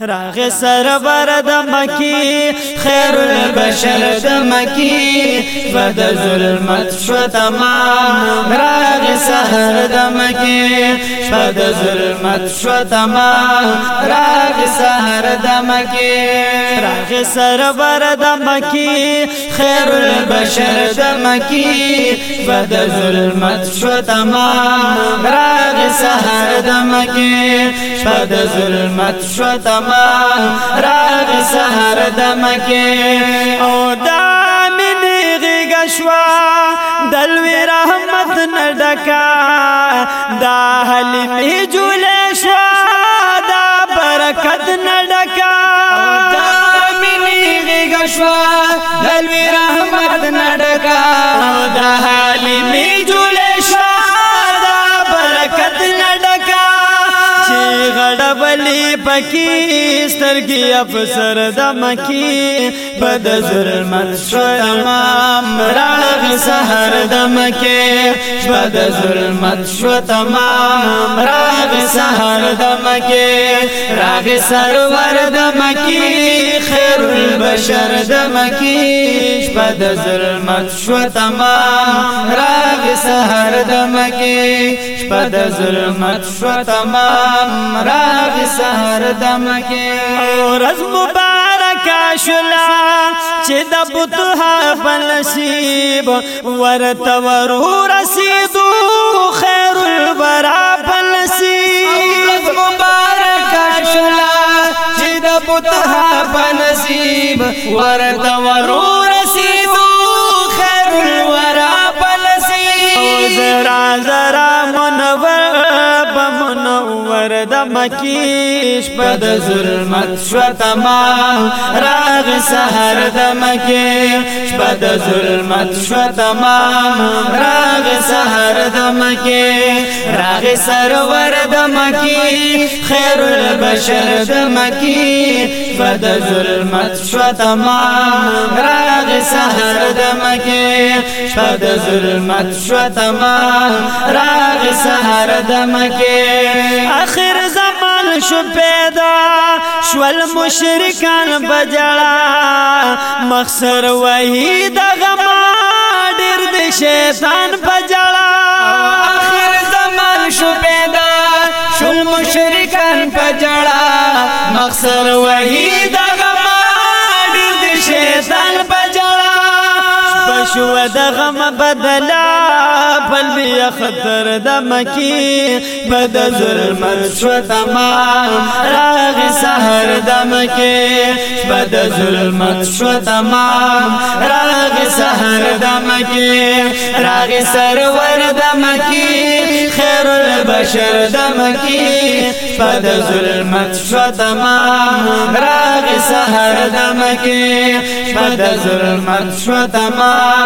راغ سرور د مکی خیر البشر د مکی. ظلمت شو تمام راغ سحر د مکی. ظلمت شو تمام راغ سحر د مکی. راغ سرور د مکی خیر البشر د مکی. ظلمت شو تمام راغ سحر د مکی. ظلمت شو تمام. ما راغ سهر دمکه او دا من غیگ شوا دلوی رحمت نډکا دا حلمی جول شوا دا برکت نډکا دا من غیگ شوا دلوی رحمت نډکا دا حلمی جول غړبلی پکی سترګي افسر د مکی بد ظلمت شو تمام. راغ سحر د مکی بد ظلمت شو تمام. راغ سحر د مکی راغ سرور د مکی خیر البشر د مکی بد ظلمت شو تمام. راغ سحر د مکی بد ظلمت شو تمام. راغ سهر دمکه ورځ مبارک شلا چې د بوتها بنصیب ورته ورو رسیدو خیر البرا بنصیب مبارک شلا چې د بوتها بنصیب ورته ورو د مکیش پد ظلمت شو تمام. راغ سحر د مکیش پد ظلمت شو تمام. راغ سحر د مکیش راغ سرور د مکی خیر البشر د مکی پد ظلمت شو تمام. راغ سحر د مکی پد ظلمت شو تمام. راغ سحر د مکه آخر زمان شو پیدا شول مشرکان بجړه مخسر وحید غما ډیر د شیطان بجړه بشو د غم بدلا؟ پل بیا خطر د مکی بد ظلمت شو تمام؟ راغ سحر د مکی بد ظلمت شو تمام؟ راغ سحر د مکی راغ سرور د مکی خیر البشر د مکی بد ظلمت شو تمام؟ راغ سحر د مکی بد ظلمت شو تمام؟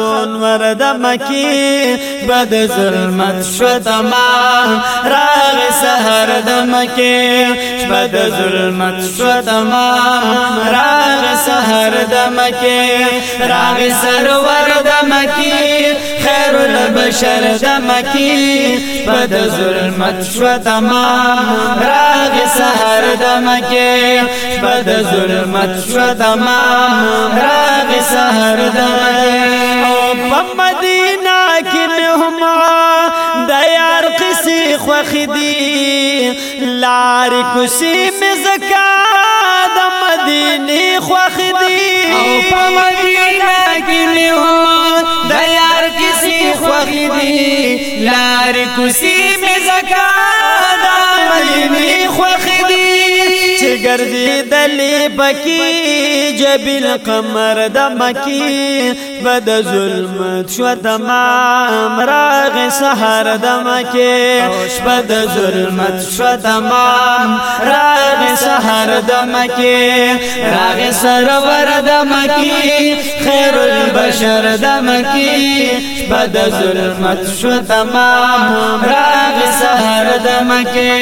أو خدون ورد مکی بد ظلمت شو تمام راغ سهر د مکی بد ظلمت شو تمام راغ سهر د مکی راغ سرور د مکی خیر البشر د مکی بد ظلمت شو تمام راغ سهر د مکی بد ظلمت شو تمام راغ سهر د أو په مدینه کې مې هم د یار قصې خوخې دي لارې کوسې مې زکا د مدینې خوخې دي او په مدینه کې مې هم د یار قصې خوخې دي لارې کوسې مې زکا د مدینې خوخې دي چې ګرځې دلې بکی جبل قمر د مکی بد ظلم شو تمام راغ سحر د مکی بد ظلم شو تمام راغ سحر د مکی راغ سرور د مکی خیر البشر د مکی بد ظلم شو تمام راغ سحر د مکی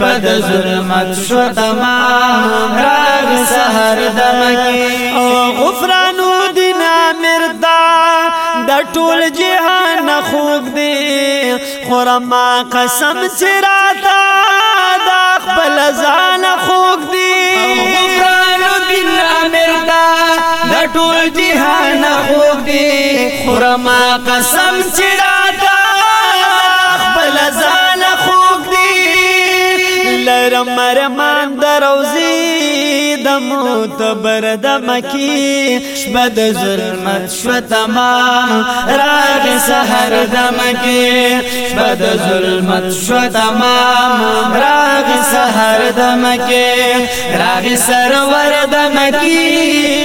بد ظلم شو تمام راغ سحر دمکی خورما قسم چراتا دا خپل ځان خوګ دی. غفرانو دین امر دا د ټول جهان خوګ دی. خورما قسم چراتا خپل ځان خوګ دی. لرم مرمان دروزی د معتبر د مکی شبد ظلمت شو تمام. راغ سحر د مکی شبد ظلمت شو تمام. راغ سحر د مکی راغ سرور د مکی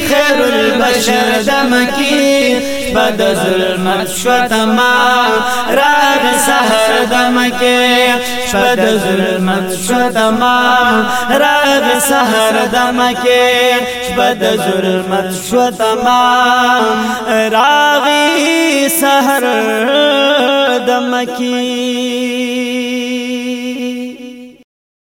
خیر البشر د مکی شبد ظلمت شو تمام. راغ سحر د مکی شبد ظلمت شو تمام. راغ سحر دمکه شبد ظلمت شو تمام. راغی سحر دمکی